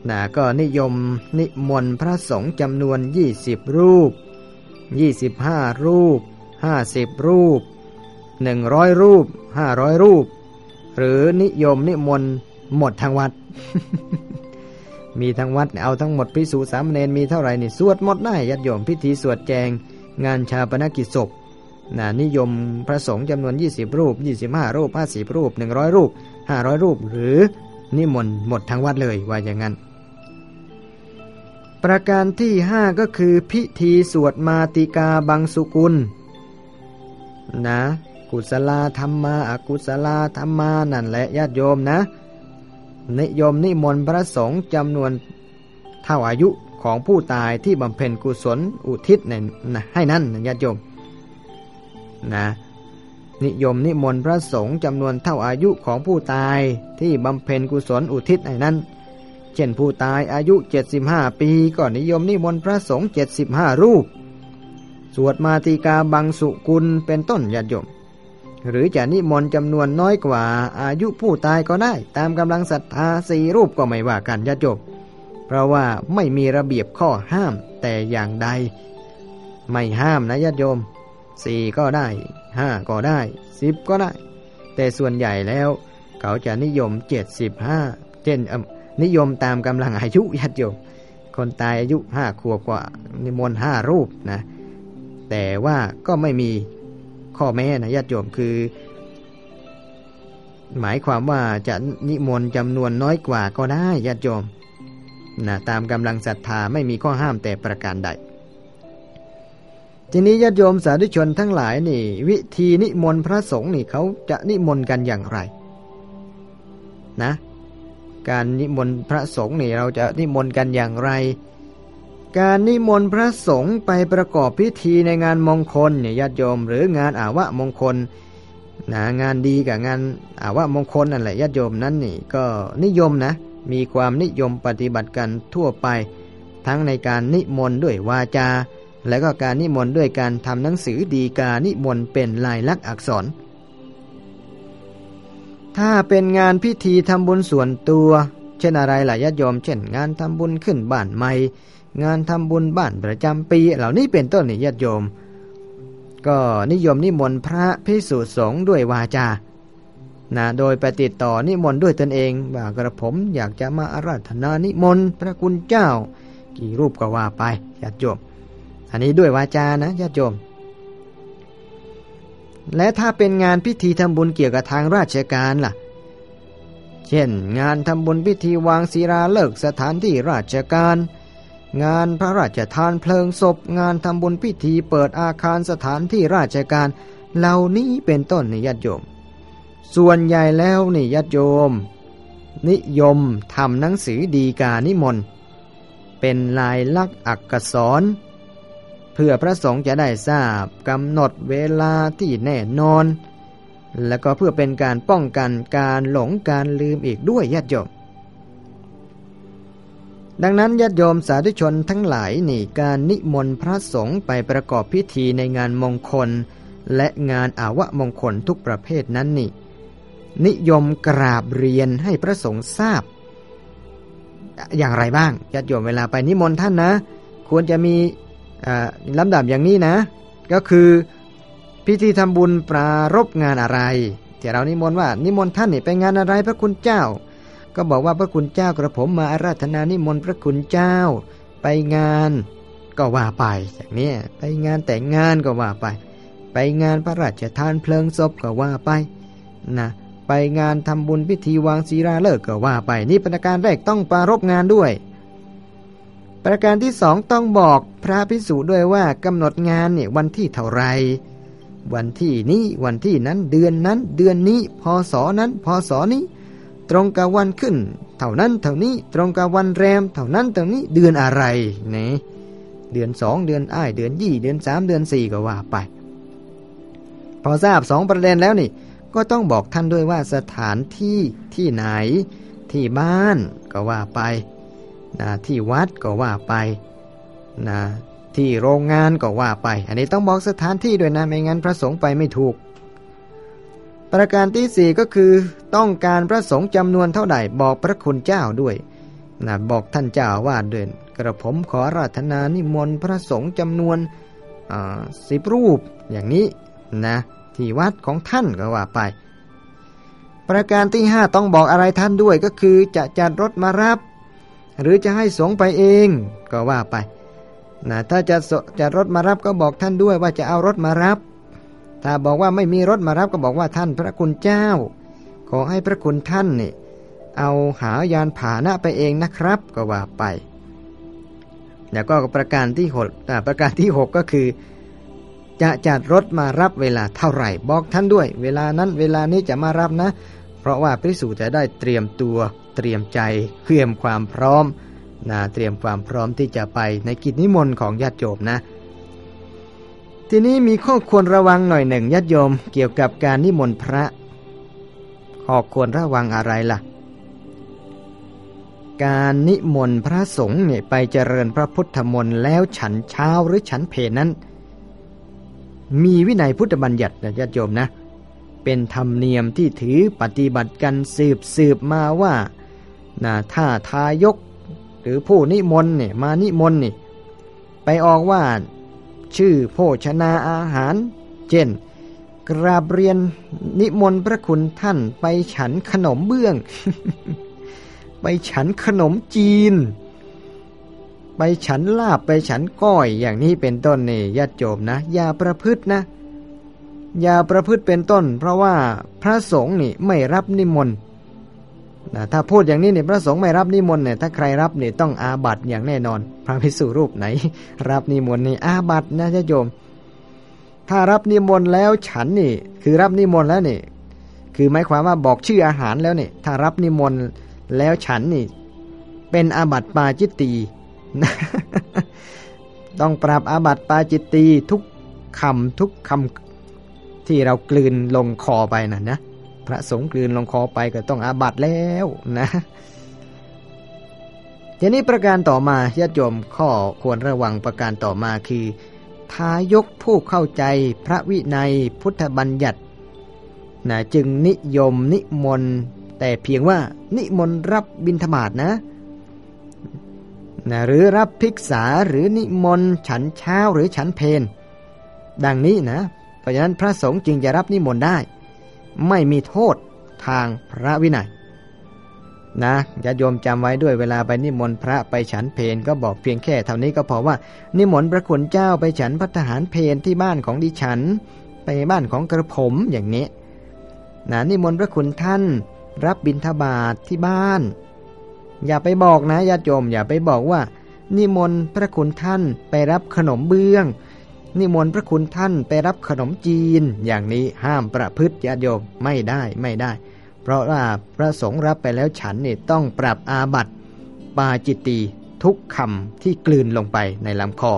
นะก็นิยมนิมนต์พระสงฆ์จำนวน 20 รูป 25 รูป 50 รูป 100 รูป 500 รูป หรือนิยมนิมนต์หมดทางวัด มีทั้งวัดเอาทั้งหมดพิสูจสามเณรมีเท่าไหร่นี่สวดหมดได้ยัดโยมพิธีสวดแจง งานชาปนกิจศพนะนิยมพระสงฆ์จำนวน 20 รูป 25 รูป 50 รูป 100 รูป 500 รูป หรือนิมนต์หมดทั้งวัดเลยว่าอย่างนั้น ประการที่ห้าก็คือพิธีสวดมาติกาบังสุกุลนะกุศลาธรรมาอากุศลาธรรมานั่นแหละญาติโยมนะ นิยมนิมนต์พระสงฆ์จำนวนเท่าอายุ ของผู้ตายที่บำเพ็ญกุศลอุทิศในให้นั่นญาติโยมนะนิยมนิมนต์พระสงฆ์จำนวนเท่าอายุของผู้ตายที่บำเพ็ญกุศลอุทิศให้นั้น เช่นผู้ตายอายุ 75 ปีก็นิยมนิมนต์พระสงฆ์75 รูป สวดมาติกาบังสุกุลเป็นต้นญาติโยม หรือจะนิมนต์จำนวนน้อยกว่าอายุผู้ตายก็ได้ ตามกำลังศรัทธาสี่รูปก็ไม่ว่ากันญาติโยม เพราะว่าไม่มีระเบียบข้อห้ามแต่อย่างใด ไม่ห้ามนะญาติโยมสี่ก็ได้ห้าก็ได้สิบก็ได้ แต่ส่วนใหญ่แล้ว เขาจะนิยมเจ็ดสิบห้าเช่นนิยมตามกำลังอายุญาติโยม คนตายอายุห้าขวบกว่านิมนต์ห้ารูปนะ แต่ว่าก็ไม่มีข้อแม้นะญาติโยมคือ หมายความว่าจะนิมนต์จำนวนน้อยกว่าก็ได้ญาติโยม นะตามกำลังศรัทธาไม่มีข้อห้ามแต่ประการใด ทีนี้ญาติโยมสาธุชนทั้งหลายนี่ วิธีนิมนต์พระสงฆ์นี่เขาจะนิมนต์กันอย่างไร นะ การนิมนต์พระสงฆ์นี่เราจะนิมนต์กันอย่างไร การนิมนต์พระสงฆ์ไปประกอบพิธีในงานมงคลเนี่ยญาติโยมหรืองานอาวะมงคลนะงานดีกับงานอาวะมงคลนั่นแหละญาติโยมนั้นนี่ก็นิยมนะ มีความนิยมปฏิบัติกันทั่วไป ทั้งในการนิมนต์ด้วยวาจา และก็การนิมนต์ด้วยการทำหนังสือดีกานิมนต์เป็นลายลักษณ์อักษร ถ้าเป็นงานพิธีทำบุญส่วนตัว เช่นอะไรหล่ะญาติโยม เช่น งานทำบุญขึ้นบ้านใหม่ งานทำบุญบ้านประจำปี เหล่านี้เป็นต้นนี่ญาติโยม ก็นิยมนิมนต์พระพิสุสงฆ์ด้วยวาจา นะโดยไปติดต่อนิมนต์ด้วยตนเองว่ากระผมอยากจะมาอาราธนานิมนต์พระคุณเจ้า กี่รูปก็ว่าไปญาติโยม อันนี้ด้วยวาจานะญาติโยม และถ้าเป็นงานพิธีทำบุญเกี่ยวกับทางราชการล่ะ เช่น งานทำบุญพิธีวางศิลาเลิกสถานที่ราชการ งานพระราชทานเพลิงศพ งานทำบุญพิธีเปิดอาคารสถานที่ราชการ เหล่านี้เป็นต้นนี่ญาติโยม ส่วนใหญ่แล้วนี่ญาติโยม นิยมทำหนังสือดีกานิมนต์ เป็นลายลักษณ์อักษร เพื่อพระสงฆ์จะได้ทราบกำหนดเวลาที่แน่นอน และก็เพื่อเป็นการป้องกันการหลงการลืมอีกด้วยญาติโยม ดังนั้นญาติโยมสาธุชนทั้งหลายนี่การนิมนต์พระสงฆ์ไปประกอบพิธีในงานมงคล และงานอาวะมงคลทุกประเภทนั้นนี่ นิยมกราบเรียนให้พระสงฆ์ทราบ อย่างไรบ้างญาติโยมเวลาไปนิมนต์ท่านนะ ควรจะมีลำดับอย่างนี้นะ ก็คือพิธีทำบุญปรารบงานอะไรที่เรานิมนต์ว่านิมนต์ท่านนี่ไปงานอะไรพระคุณเจ้า ก็บอกว่าพระคุณเจ้ากระผมมาอาราธนานิมนต์พระคุณเจ้า ไปงานก็ว่าไปจากนี้ไปงานแต่งงานก็ว่าไป ไปงานพระราชทานเพลิงศพก็ว่าไปนะ ไปงานทำบุญพิธีวางศีราเลิกก็ว่าไป นี่เป็นการแรกต้องปรารบงานด้วย ประการที่สองต้องบอกพระพิสุด้วยว่ากำหนดงานเนี่ยวันที่เท่าไรวันที่นี้วันที่นั้นเดือนนั้น เดือนนี้พศนั้นพศนี้ ตรงกับวันขึ้น เท่านั้นเท่านี้ตรงกับวันแรม เท่านั้นเท่านี้เดือนอะไรนี่เดือนสองเดือนอ้ายเดือนยี่เดือนสามเดือนสี่ก็ว่าไป พอทราบสองประเด็นแล้วนี่ ก็ต้องบอกท่านด้วยว่าสถานที่ที่ไหน ที่บ้านก็ว่าไปนะที่วัดก็ว่าไปนะที่โรงงานก็ว่าไป อันนี้ต้องบอกสถานที่ด้วยนะไม่งั้นพระสงฆ์ไปไม่ถูก ประการที่สี่ก็คือต้องการพระสงฆ์จำนวนเท่าไหร่บอกพระคุณเจ้าด้วยนะบอกท่านเจ้าวาดเดินกระผมขอราธนานิมนต์พระสงฆ์จำนวนสิบรูปอย่างนี้นะ ที่วัดของท่านก็ว่าไป ประการที่ห้าต้องบอกอะไรท่านด้วยก็คือจะจัดรถมารับ หรือจะให้สงไปเองก็ว่าไปนะถ้าจะจะรถมารับก็บอกท่านด้วยว่าจะเอารถมารับ ถ้าบอกว่าไม่มีรถมารับก็บอกว่าท่านพระคุณเจ้า ขอให้พระคุณท่านนี่เอาหายานผานะไปเองนะครับก็ว่าไป แล้วก็ประการที่หกประการที่6ก็คือ จะจัดรถมารับเวลาเท่าไหร่ บอกท่านด้วย เวลานั้นเวลานี้จะมารับนะ เพราะว่าพระสูจะได้เตรียมตัวเตรียมใจเตรียมความพร้อมนะเตรียมความพร้อมที่จะไปในกิจนิมนต์ของญาติโยมนะ ทีนี้มีข้อควรระวังหน่อยหนึ่งญาติโยมเกี่ยวกับการนิมนต์พระข้อควรระวังอะไรล่ะ การนิมนต์พระสงฆ์เนี่ยไปเจริญพระพุทธมนต์แล้วฉันเช้าหรือฉันเพลนั้น มีวินัยพุทธบัญญัตินะญาติโยมนะ เป็นธรรมเนียมที่ถือปฏิบัติกันสืบสืบมาว่านะถ้าทายกหรือผู้นิมนต์เนี่ยมานิมนต์นี่ไปออกว่าชื่อโภชนาอาหาร เช่น กราบเรียนนิมนต์พระคุณท่านไปฉันขนมเบื้อง ไปฉันขนมจีน ไปฉันลาบไปฉันก้อยอย่างนี้เป็นต้นนี่ญาติโยมนะ อย่าประพฤตินะ อย่าประพฤติเป็นต้น เพราะว่าพระสงฆ์นี่ไม่รับนิมนต์นะถ้าพูดอย่างนี้เนี่ยพระสงฆ์ไม่รับนิมนต์เนี่ยถ้าใครรับเนี่ยต้องอาบัตอย่างแน่นอน พระภิกษุรูปไหน รับนิมนต์นี่อาบัตนะญาติโยม ถ้ารับนิมนต์แล้วฉันนี่ คือรับนิมนต์แล้วนี่คือหมายความว่าบอกชื่ออาหารแล้วนี่ถ้ารับนิมนต์แล้วฉันนี่ เป็นอาบัติปาจิตตี ต้องปรับอาบัติปาจิตตีทุกคำทุกคำที่เรากลืนลงคอไปนะนะพระสงฆ์กลืนลงคอไปก็ต้องอาบัติแล้วนะทีนี้ประการต่อมาญาติโยมข้อควรระวังประการต่อมาคือ ทายกผู้เข้าใจพระวินัยพุทธบัญญัตินะจึงนิยมนิมนต์แต่เพียงว่านิมนต์รับบิณฑบาตนะ นะหรือรับภิกษาหรือนิมนต์ฉันเช้าหรือฉันเพนดังนี้นะ เพราะฉะนั้นพระสงฆ์จึงจะรับนิมนต์ได้ ไม่มีโทษทางพระวินัยนะญาติโยมจำไว้ด้วยเวลาไปนิมนต์พระไปฉันเพนก็บอกเพียงแค่เท่านี้ก็พอว่า นิมนต์พระคุณเจ้าไปฉันพัฒหารเพนที่บ้านของดิฉัน ไปบ้านของกระผมอย่างนี้นะนิมนต์พระคุณท่าน รับบิณฑบาตทที่บ้าน อย่าไปบอกนะญาติโยมอย่าไปบอกว่า นิมนต์พระคุณท่านไปรับขนมเบื้อง นิมนต์พระคุณท่านไปรับขนมจีน อย่างนี้ห้ามประพฤติญาติโยมไม่ได้ไม่ได้ เพราะว่าพระสงฆ์รับไปแล้วฉันนี่ต้องปรับอาบัติปาจิตตีทุกคำที่กลืนลงไปในลำคอ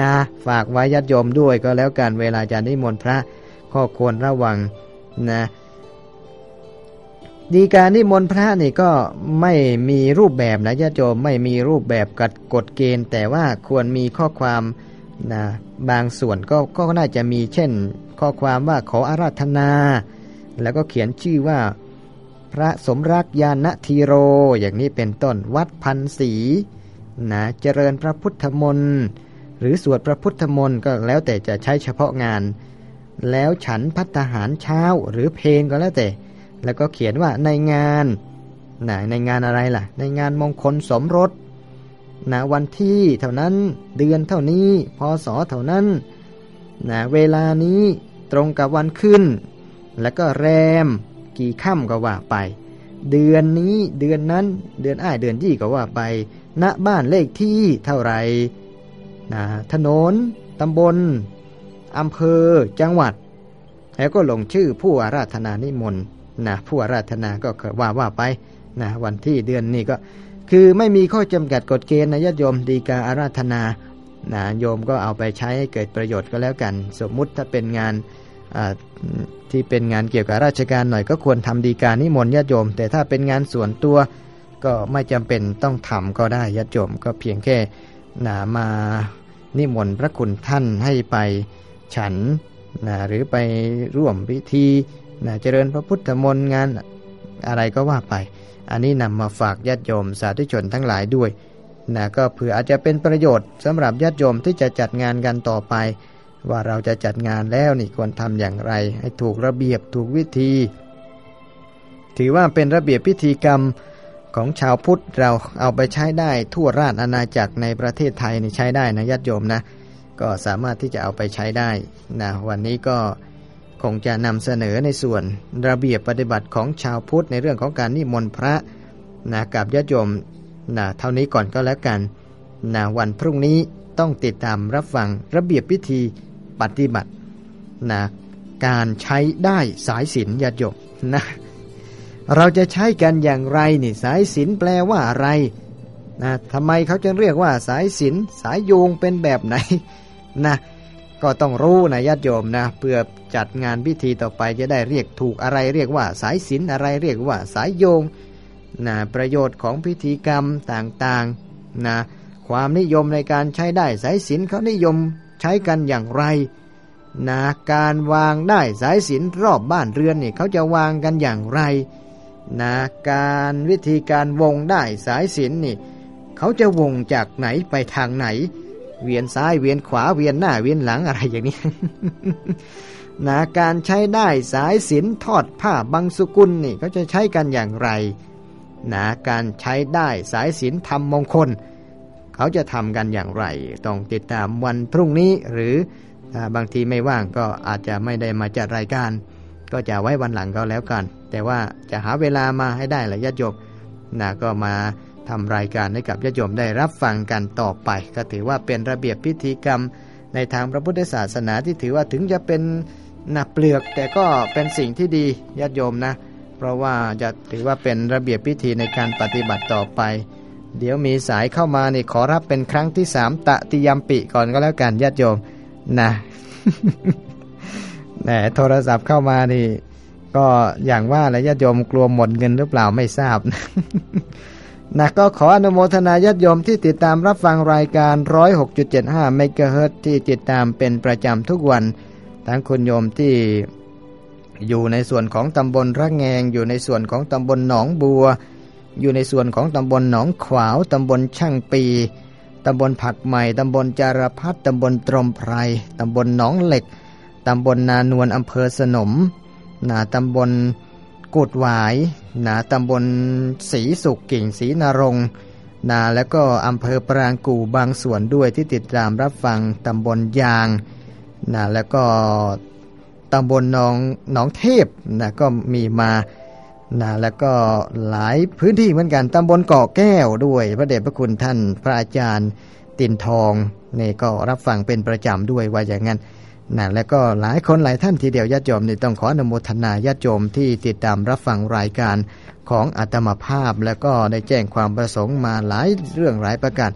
นะฝากไว้ญาติโยมด้วยก็แล้วกันเวลาจะนิมนต์พระข้อควรระวังนะ ดีการนิมนต์พระนี่ก็ไม่มีรูปแบบนะญาติโยมไม่มีรูปแบบกัดกฎเกณฑ์ แต่ว่าควรมีข้อความนะบางส่วนก็ก็น่าจะมีเช่น ข้อความว่าขออาราธนา แล้วก็เขียนชื่อว่า พระสมรักยานทีโร อย่างนี้เป็นต้นวัดพันศีนะเจริญพระพุทธมนต์หรือสวดพระพุทธมนต์ก็แล้วแต่จะใช้เฉพาะงาน แล้วฉันพัฒหารเช้าหรือเพลงก็แล้วแต่ แล้วก็เขียนว่าในงานนะในงานอะไรล่ะ ในงานมงคลสมรสนะวันที่เท่านั้นเดือนเท่านี้พศเท่านั้นนะเวลานี้ตรงกับวันขึ้น แล้วก็แรม กี่ค่ำก็ว่าไป เดือนนี้เดือนนั้นเดือนอ้ายเดือนยี่ก็ว่าไป ณบ้านเลขที่เท่าไหรนะถนนตำบลอำเภอ จังหวัด แล้วก็ลงชื่อผู้อาราธนานิมนต์ นะผู้อาราธนาก็ว่าว่าไปนะวันที่เดือนนี้ก็ คือไม่มีข้อจำกัดกฎเกณฑ์นะญาติโยมดีกาอาราธนานะโยมก็เอาไปใช้ให้เกิดประโยชน์ก็แล้วกัน สมมุติถ้าเป็นงานที่เป็นงานเกี่ยวกับราชการหน่อยก็ควรทำดีการนิมนต์ญาติโยม แต่ถ้าเป็นงานส่วนตัวก็ไม่จำเป็นต้องทำก็ได้ญาติโยมก็เพียงแค่นะมานิมนต์พระคุณท่านให้ไปฉันนะหรือไปร่วมพิธี นะเจริญพระพุทธมนต์งานอะไรก็ว่าไป อันนี้นำมาฝากญาติโยมสาธุชนทั้งหลายด้วยนะก็เผื่ออาจจะเป็นประโยชน์สำหรับญาติโยมที่จะจัดงานกันต่อไป ว่าเราจะจัดงานแล้วนี่ควรทำอย่างไร ให้ถูกระเบียบถูกวิธี ถือว่าเป็นระเบียบพิธีกรรมของชาวพุทธเราเอาไปใช้ได้ทั่วราชอาณาจักรในประเทศไทยนี่ใช้ได้นะญาติโยมนะ ก็สามารถที่จะเอาไปใช้ได้นะวันนี้ก็ คงจะนำเสนอในส่วนระเบียบปฏิบัติของชาวพุทธในเรื่องของการนิมนต์พระนะกับญาติโยมนะเท่านี้ก่อนก็แล้วกันนะวันพรุ่งนี้ต้องติดตามรับฟังระเบียบพิธีปฏิบัตินะการใช้ได้สายสินญาติโยมนะเราจะใช้กันอย่างไรนี่สายสินแปลว่าอะไรนะทำไมเขาจึงเรียกว่าสายศิลสายโยงเป็นแบบไหนนะ ก็ต้องรู้นะญาติโยมนะเพื่อจัดงานพิธีต่อไปจะได้เรียกถูกอะไรเรียกว่าสายศิลอะไรเรียกว่าสายโยงนะประโยชน์ของพิธีกรรมต่างๆนะความนิยมในการใช้ได้สายศิลเขานิยมใช้กันอย่างไรนะการวางได้สายศิลรอบบ้านเรือนนี่เขาจะวางกันอย่างไรนะการวิธีการวงได้สายศิลนี่เขาจะวงจากไหนไปทางไหน เวียนซ้ายเวียนขวาเวียนหน้าเวียนหลังอะไรอย่างนี้นะการใช้ได้สายศิลทอดผ้าบางสุกุลนี่เขาจะใช้กันอย่างไรนะการใช้ได้สายศิลทำมงคล เขาจะทำกันอย่างไร ต้องติดตามวันพรุ่งนี้หรือบางทีไม่ว่างก็อาจจะไม่ได้มาจัดรายการ ก็จะไว้วันหลังก็แล้วกัน แต่ว่าจะหาเวลามาให้ได้ละญาติโยมนะก็มา ทำรายการให้กับญาติโยมได้รับฟังกันต่อไป ก็ถือว่าเป็นระเบียบพิธีกรรม ในทางพระพุทธศาสนาที่ถือว่าถึงจะเป็นหนักเปลือกแต่ก็เป็นสิ่งที่ดีญาติโยมนะ เพราะว่าจะถือว่าเป็นระเบียบพิธีในการปฏิบัติต่อไป เดี๋ยวมีสายเข้ามานี่ขอรับเป็นครั้งที่สามตะติยมปิก่อนก็แล้วกันญาติโยมนะแหมโทรศัพท์เข้ามานี่ก็อย่างว่าแหละญาติโยมกลัวหมดเงินหรือเปล่าไม่ทราบ นะก็ขออนุโมทนาญาติโยมที่ติดตามรับฟังรายการ 106.75เมกะเฮิรตที่ติดตามเป็นประจำทุกวัน ทั้งคุณโยมที่อยู่ในส่วนของตำบลระแงง อยู่ในส่วนของตำบลหนองบัว อยู่ในส่วนของตำบลหนองขวาว ตำบลช่างปีตำบลผักใหม่ ตำบลจารพัฒตำบลตรมไพร ตำบลหนองเหล็ก ตำบลนานวลอำเภอสนมนาตำบล กุดหวายนาตำบลศรีสุกกิ่งศรีนรงนาแล้วก็อำเภอปรางกู่บางส่วนด้วยที่ติดตามรับฟังตำบลยางนาแล้วก็ตำบลหนองหนองเทพนะก็มีมานะแล้วก็หลายพื้นที่เหมือนกันตำบลเกาะแก้วด้วย พระเดชพระคุณท่านพระอาจารย์ตินทองนี่ก็รับฟังเป็นประจำด้วยว่าอย่างนั้น นะแล้วก็หลายคนหลายท่านทีเดียวญาติโยมนี่ต้องขออนุโมทนาญาติโยมที่ติดตามรับฟังรายการของอาตมาภาพ แล้วก็ได้แจ้งความประสงค์มาหลายเรื่องหลายประการ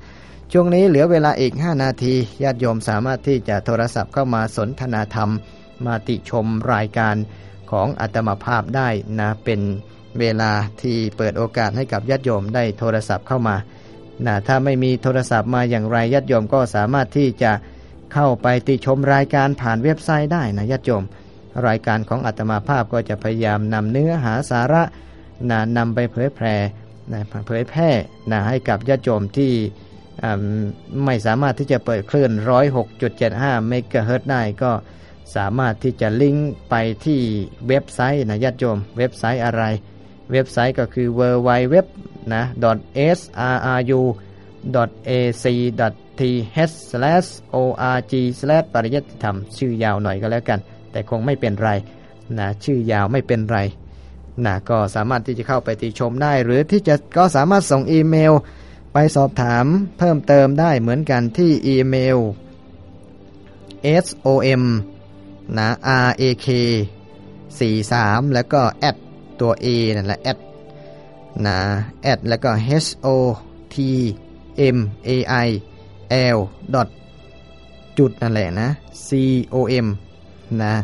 ช่วงนี้เหลือเวลาอีก 5 นาทีญาติโยมสามารถที่จะโทรศัพท์เข้ามาสนทนาธรรม มาติชมรายการของอาตมาภาพได้นะเป็นเวลาที่เปิดโอกาสให้กับญาติโยมได้โทรศัพท์เข้ามานะถ้าไม่มีโทรศัพท์มาอย่างไรญาติโยมก็สามารถที่จะ เข้าไปติชมรายการผ่านเว็บไซต์ได้นะญาติโยม รายการของอาตมาภาพก็จะพยายามนำเนื้อหาสาระนะนำไปเผยแพร่นะเผยแพร่นะให้กับญาติโยมที่ไม่สามารถที่จะเปิดคลื่น 106.75 เมกะเฮิรตได้ก็สามารถที่จะลิงก์ไปที่เว็บไซต์นะญาติโยม เว็บไซต์อะไร เว็บไซต์ก็คือ w w w นะ srru ac th org ปริยัติธรรม ชื่อยาวหน่อยก็แล้วกัน แต่คงไม่เป็นไรนะชื่อยาวไม่เป็นไรนะก็สามารถที่จะเข้าไปติชมได้ หรือที่จะก็สามารถส่งอีเมล ไปสอบถามเพิ่มเติมได้เหมือนกันที่อีเมล som นะ r a k 43 แล้วก็ at ตัว a นั่นแหละ at นะแอดแล้วก็ h o t m a i l ดอทจุดนั่นแหละนะ c o m นะ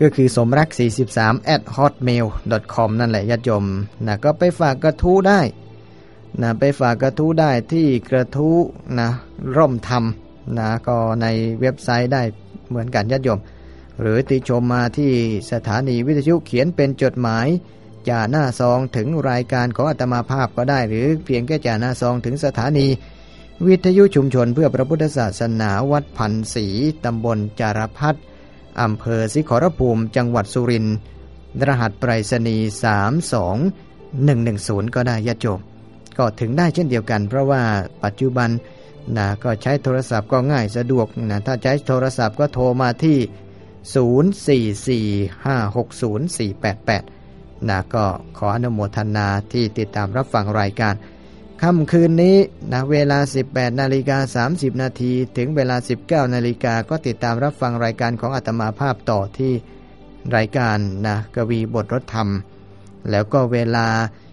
ก็คือสมรัก 43 at hotmail com นั่นแหละญาติโยมนะก็ไปฝากกระทู้ได้นะไปฝากกระทู้ได้ที่กระทู้นะร่มธรรมนะก็ในเว็บไซต์ได้เหมือนกันญาติโยม หรือติชมมาที่สถานีวิทยุเขียนเป็นจดหมายจ่าหน้าซองถึงรายการของอาตมาภาพก็ได้ หรือเพียงแค่จ่าหน้าซองถึงสถานี วิทยุชุมชนเพื่อพระพุทธศาสนาวัดพันศรีตำบลจารพัฒอำเภอสิขรภูมิ จังหวัดสุรินทร์รหัสไปรษณีย์32110 ก็ได้ยาโจมก็ถึงได้เช่นเดียวกัน เพราะว่าปัจจุบันนะก็ใช้โทรศัพท์ก็ง่ายสะดวกนะถ้าใช้โทรศัพท์ก็โทรมาที่ 0445604488นะก็ขออนุโมทนาที่ติดตามรับฟังรายการ ค่ำคืนนี้นะเวลา 18นาฬิกา30 นาทีถึงเวลา 19นาฬิกาก็ติดตามรับฟังรายการของอาตมาภาพต่อที่รายการนะกวีบทรถธรรม แล้วก็เวลา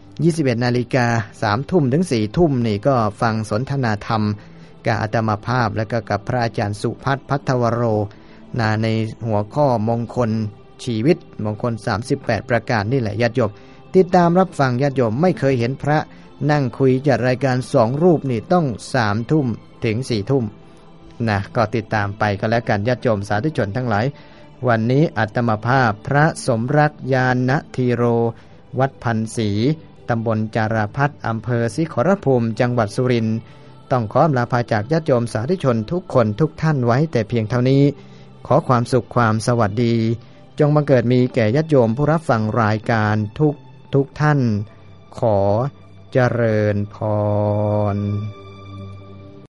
21นาฬิกา3ทุ่มถึง4ทุ่มนี่ก็ฟังสนทนาธรรมกับอาตมาภาพและก็กับพระอาจารย์สุพัฒพัทวโรนาในหัวข้อมงคลชีวิตมงคล 38 ประการนี่แหละญาติโยมติดตามรับฟังญาติโยมไม่เคยเห็นพระ นั่งคุยจัดรายการสองรูปนี่ต้องสามทุ่มถึงสี่ทุ่มนะก็ติดตามไปก็แล้วกันญาติโยมสาธุชนทั้งหลาย วันนี้อัตมาภาพพระสมรักยานณทีโร วัดพันศรีตำบลจาราพัฒอำเภอสิขรภูมิจังหวัดสุรินทร์ต้องขอลาภาจากญาติโยมสาธุชนทุกคนทุกท่านไว้แต่เพียงเท่านี้ ขอความสุขความสวัสดี จงบังเกิดมีแก่ญาติโยมผู้รับฟังรายการทุกทุกท่าน ขอ เจริญพร